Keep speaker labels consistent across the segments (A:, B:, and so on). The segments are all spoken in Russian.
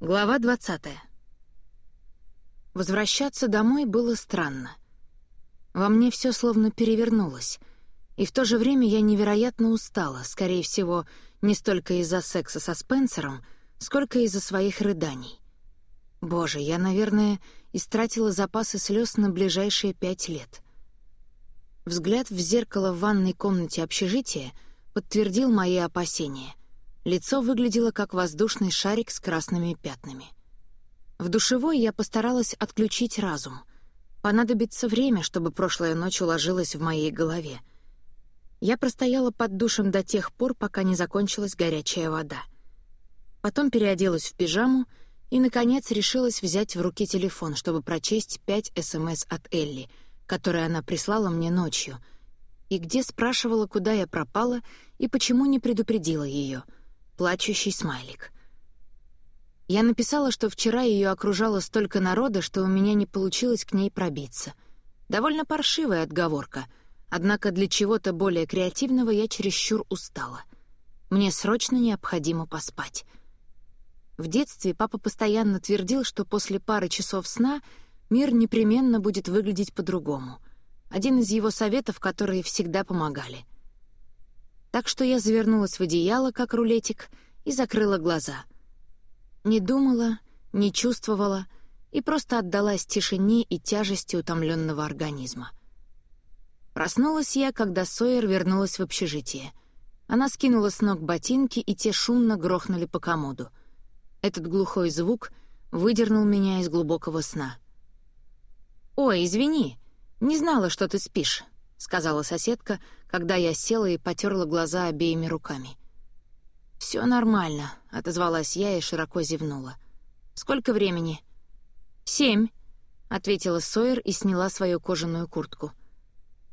A: Глава 20. Возвращаться домой было странно. Во мне все словно перевернулось, и в то же время я невероятно устала, скорее всего, не столько из-за секса со Спенсером, сколько из-за своих рыданий. Боже, я, наверное, истратила запасы слез на ближайшие пять лет. Взгляд в зеркало в ванной комнате общежития подтвердил мои опасения. Лицо выглядело как воздушный шарик с красными пятнами. В душевой я постаралась отключить разум. Понадобится время, чтобы прошлая ночь уложилась в моей голове. Я простояла под душем до тех пор, пока не закончилась горячая вода. Потом переоделась в пижаму и, наконец, решилась взять в руки телефон, чтобы прочесть пять СМС от Элли, которые она прислала мне ночью, и где спрашивала, куда я пропала и почему не предупредила ее — плачущий смайлик. Я написала, что вчера ее окружало столько народа, что у меня не получилось к ней пробиться. Довольно паршивая отговорка, однако для чего-то более креативного я чересчур устала. Мне срочно необходимо поспать. В детстве папа постоянно твердил, что после пары часов сна мир непременно будет выглядеть по-другому. Один из его советов, которые всегда помогали — так что я завернулась в одеяло, как рулетик, и закрыла глаза. Не думала, не чувствовала и просто отдалась тишине и тяжести утомленного организма. Проснулась я, когда Сойер вернулась в общежитие. Она скинула с ног ботинки, и те шумно грохнули по комоду. Этот глухой звук выдернул меня из глубокого сна. «Ой, извини, не знала, что ты спишь», — сказала соседка, когда я села и потерла глаза обеими руками. Все нормально», — отозвалась я и широко зевнула. «Сколько времени?» «Семь», — ответила Сойер и сняла свою кожаную куртку.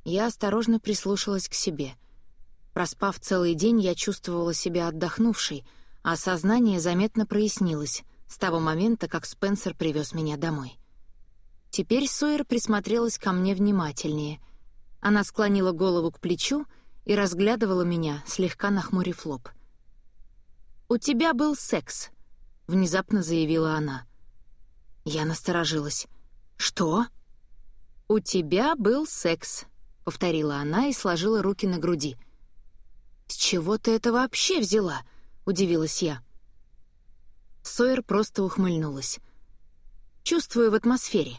A: Я осторожно прислушалась к себе. Проспав целый день, я чувствовала себя отдохнувшей, а сознание заметно прояснилось с того момента, как Спенсер привез меня домой. Теперь Сойер присмотрелась ко мне внимательнее — она склонила голову к плечу и разглядывала меня, слегка нахмурив лоб. «У тебя был секс», — внезапно заявила она. Я насторожилась. «Что?» «У тебя был секс», — повторила она и сложила руки на груди. «С чего ты это вообще взяла?» — удивилась я. Сойер просто ухмыльнулась. «Чувствую в атмосфере.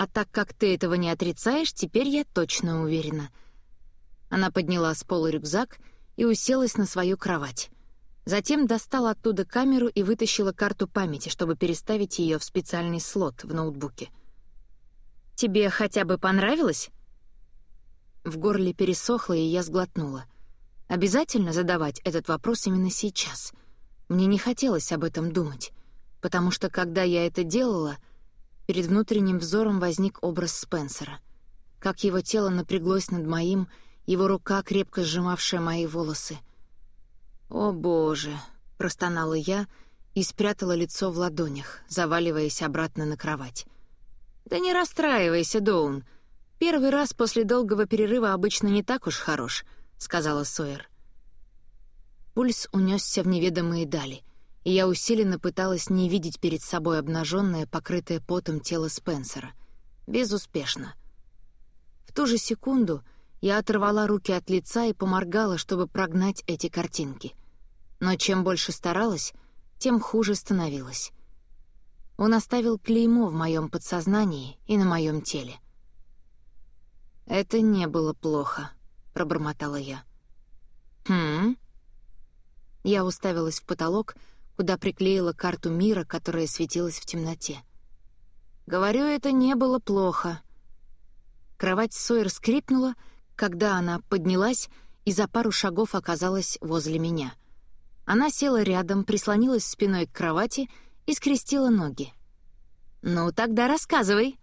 A: А так как ты этого не отрицаешь, теперь я точно уверена». Она подняла с пола рюкзак и уселась на свою кровать. Затем достала оттуда камеру и вытащила карту памяти, чтобы переставить ее в специальный слот в ноутбуке. «Тебе хотя бы понравилось?» В горле пересохло, и я сглотнула. Обязательно задавать этот вопрос именно сейчас. Мне не хотелось об этом думать, потому что, когда я это делала — Перед внутренним взором возник образ Спенсера. Как его тело напряглось над моим, его рука, крепко сжимавшая мои волосы. «О, Боже!» — простонала я и спрятала лицо в ладонях, заваливаясь обратно на кровать. «Да не расстраивайся, Доун. Первый раз после долгого перерыва обычно не так уж хорош», — сказала Сойер. Пульс унесся в неведомые дали — и я усиленно пыталась не видеть перед собой обнаженное, покрытое потом тело Спенсера. Безуспешно. В ту же секунду я оторвала руки от лица и поморгала, чтобы прогнать эти картинки. Но чем больше старалась, тем хуже становилось. Он оставил клеймо в моем подсознании и на моем теле. «Это не было плохо», — пробормотала я. «Хм?» Я уставилась в потолок, — куда приклеила карту мира, которая светилась в темноте. Говорю, это не было плохо. Кровать Сойер скрипнула, когда она поднялась и за пару шагов оказалась возле меня. Она села рядом, прислонилась спиной к кровати и скрестила ноги. «Ну, тогда рассказывай».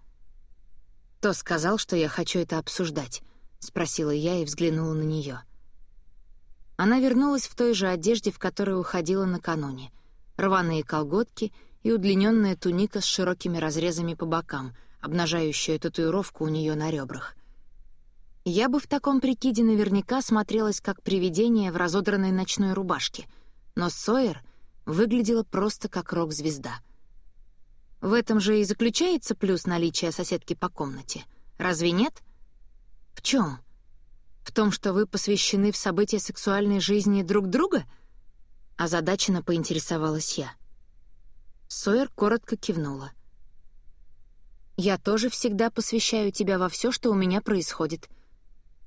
A: «Кто сказал, что я хочу это обсуждать?» — спросила я и взглянула на нее. Она вернулась в той же одежде, в которой уходила накануне рваные колготки и удлиненная туника с широкими разрезами по бокам, обнажающая татуировку у нее на ребрах. Я бы в таком прикиде наверняка смотрелась как привидение в разодранной ночной рубашке, но Сойер выглядела просто как рок-звезда — В этом же и заключается плюс наличия соседки по комнате. Разве нет? В чем? В том, что вы посвящены в события сексуальной жизни друг друга? Озадаченно поинтересовалась я. Сойер коротко кивнула. «Я тоже всегда посвящаю тебя во все, что у меня происходит.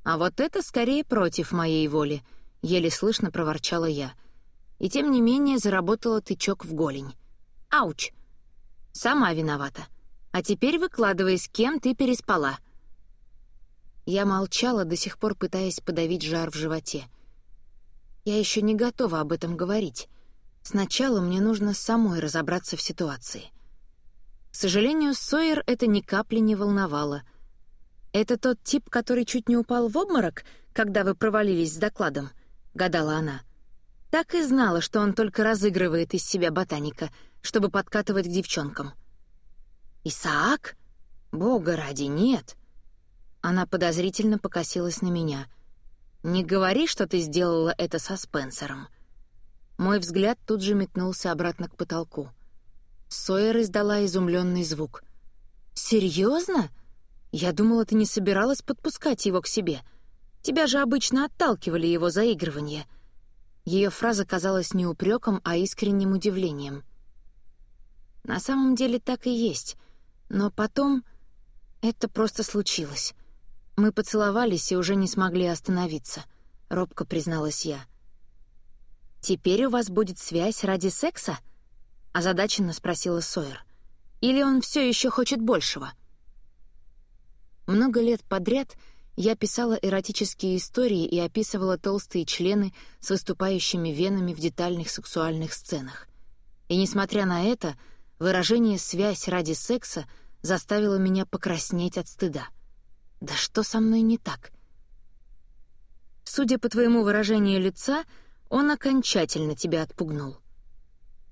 A: А вот это скорее против моей воли», — еле слышно проворчала я. И тем не менее заработала тычок в голень. «Ауч!» «Сама виновата. А теперь выкладывай, с кем ты переспала». Я молчала, до сих пор пытаясь подавить жар в животе. Я еще не готова об этом говорить. Сначала мне нужно самой разобраться в ситуации. К сожалению, Сойер это ни капли не волновало. «Это тот тип, который чуть не упал в обморок, когда вы провалились с докладом?» — гадала она. Так и знала, что он только разыгрывает из себя ботаника, чтобы подкатывать к девчонкам. «Исаак? Бога ради, нет!» Она подозрительно покосилась на меня. «Не говори, что ты сделала это со Спенсером». Мой взгляд тут же метнулся обратно к потолку. Сойер издала изумленный звук. «Серьезно? Я думала, ты не собиралась подпускать его к себе. Тебя же обычно отталкивали его заигрывание». Ее фраза казалась не упреком, а искренним удивлением. На самом деле так и есть, но потом это просто случилось. Мы поцеловались и уже не смогли остановиться, робко призналась я. «Теперь у вас будет связь ради секса?» — озадаченно спросила Сойер. «Или он все еще хочет большего?» Много лет подряд я писала эротические истории и описывала толстые члены с выступающими венами в детальных сексуальных сценах. И несмотря на это, выражение «связь ради секса» заставило меня покраснеть от стыда. Да что со мной не так? Судя по твоему выражению лица, он окончательно тебя отпугнул.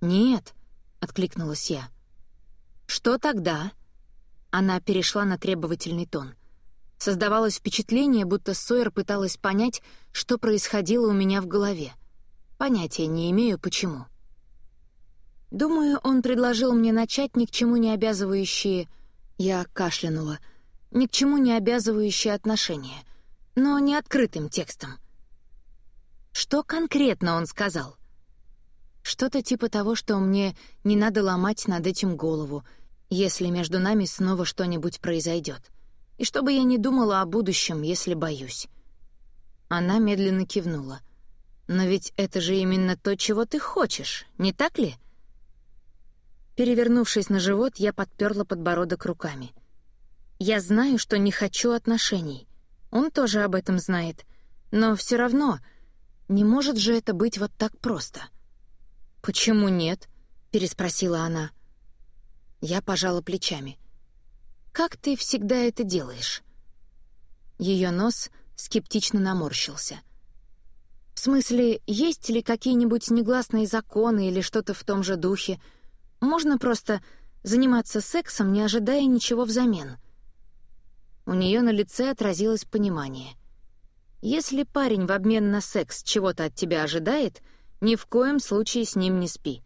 A: «Нет», — откликнулась я. «Что тогда?» Она перешла на требовательный тон. Создавалось впечатление, будто Сойер пыталась понять, что происходило у меня в голове. Понятия не имею, почему. Думаю, он предложил мне начать ни к чему не обязывающие... Я кашлянула. Ни к чему не обязывающие отношения, но не открытым текстом — что конкретно он сказал? Что-то типа того, что мне не надо ломать над этим голову, если между нами снова что-нибудь произойдет. И чтобы я не думала о будущем, если боюсь. Она медленно кивнула. «Но ведь это же именно то, чего ты хочешь, не так ли?» Перевернувшись на живот, я подперла подбородок руками. «Я знаю, что не хочу отношений. Он тоже об этом знает. Но все равно не может же это быть вот так просто. «Почему нет?» — переспросила она. Я пожала плечами. «Как ты всегда это делаешь?» Ее нос скептично наморщился. «В смысле, есть ли какие-нибудь негласные законы или что-то в том же духе? Можно просто заниматься сексом, не ожидая ничего взамен?» У нее на лице отразилось понимание. Если парень в обмен на секс чего-то от тебя ожидает, ни в коем случае с ним не спи.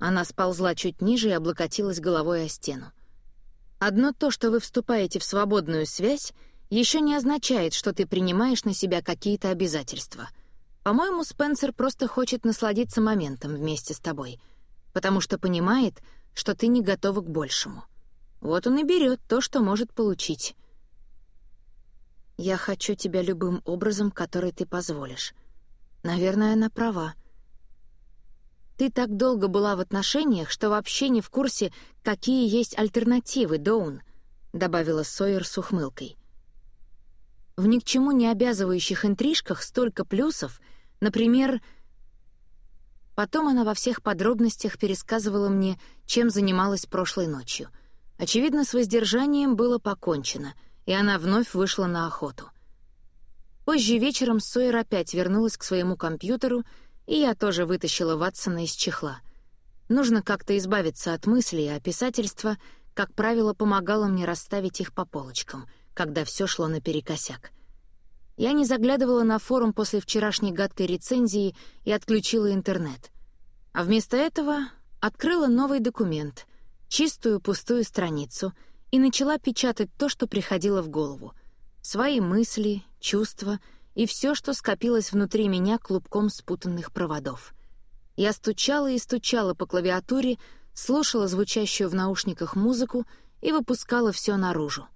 A: Она сползла чуть ниже и облокотилась головой о стену. Одно то, что вы вступаете в свободную связь, еще не означает, что ты принимаешь на себя какие-то обязательства. По-моему, Спенсер просто хочет насладиться моментом вместе с тобой, потому что понимает, что ты не готова к большему. Вот он и берет то, что может получить. Я хочу тебя любым образом, который ты позволишь. Наверное, она права. Ты так долго была в отношениях, что вообще не в курсе, какие есть альтернативы, Доун, добавила Сойер с ухмылкой. В ни к чему не обязывающих интрижках столько плюсов, например, Потом она во всех подробностях пересказывала мне, чем занималась прошлой ночью. Очевидно, с воздержанием было покончено — и она вновь вышла на охоту. Позже вечером Сойер опять вернулась к своему компьютеру, и я тоже вытащила Ватсона из чехла. Нужно как-то избавиться от мыслей, а писательство, как правило, помогало мне расставить их по полочкам, когда все шло наперекосяк. Я не заглядывала на форум после вчерашней гадкой рецензии и отключила интернет. А вместо этого открыла новый документ, чистую пустую страницу и начала печатать то, что приходило в голову. Свои мысли, чувства и все, что скопилось внутри меня клубком спутанных проводов. Я стучала и стучала по клавиатуре, слушала звучащую в наушниках музыку и выпускала все наружу.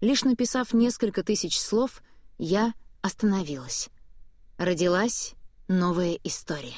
A: Лишь написав несколько тысяч слов, я остановилась. Родилась новая история.